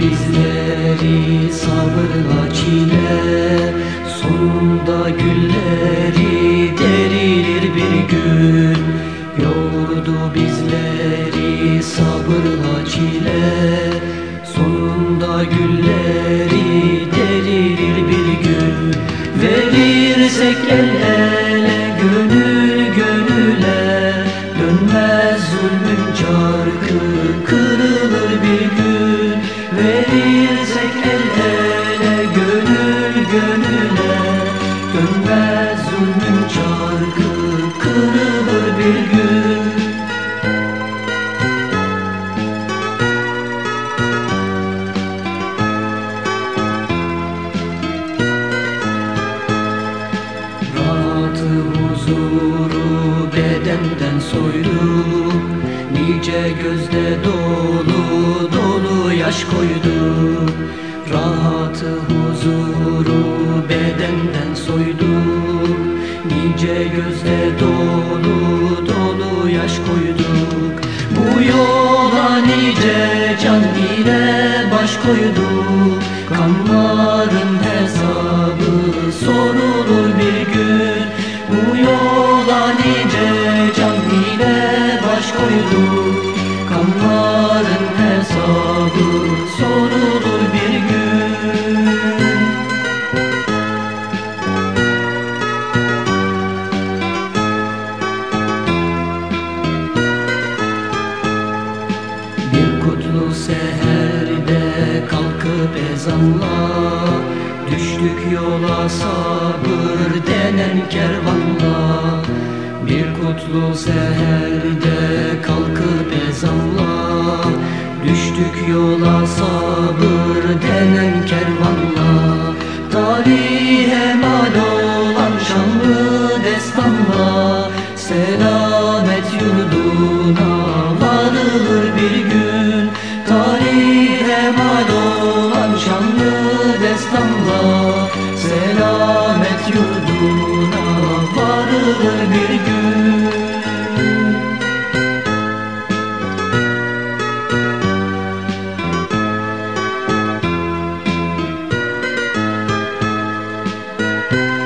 bizleri sabırla çile. Sonunda gülleri derilir bir gün. Yoğurdu bizleri sabırla çile. Sonunda gülleri derilir bir gün. Verirsek el ele gönül gönüle. Dönmez zulmün çarkı. Gönüle Dönmez zulmün çarkı kırılır bir gün. Rahatı huzuru bedenden soydu Nice gözde dolu dolu yaş koydu. Rahatı huzuru koyduk Kanların hesabı sorulur bir gün. Bu yola nice can ile baş koyduk Kanların hesabı sorulur bir gün. Bir kutlu seherde bezanla Düştük yola sabır denen kervanla. Bir kutlu seherde kalkıp ezanla Düştük yola sabır denen kervanla. nasıl bir gün good.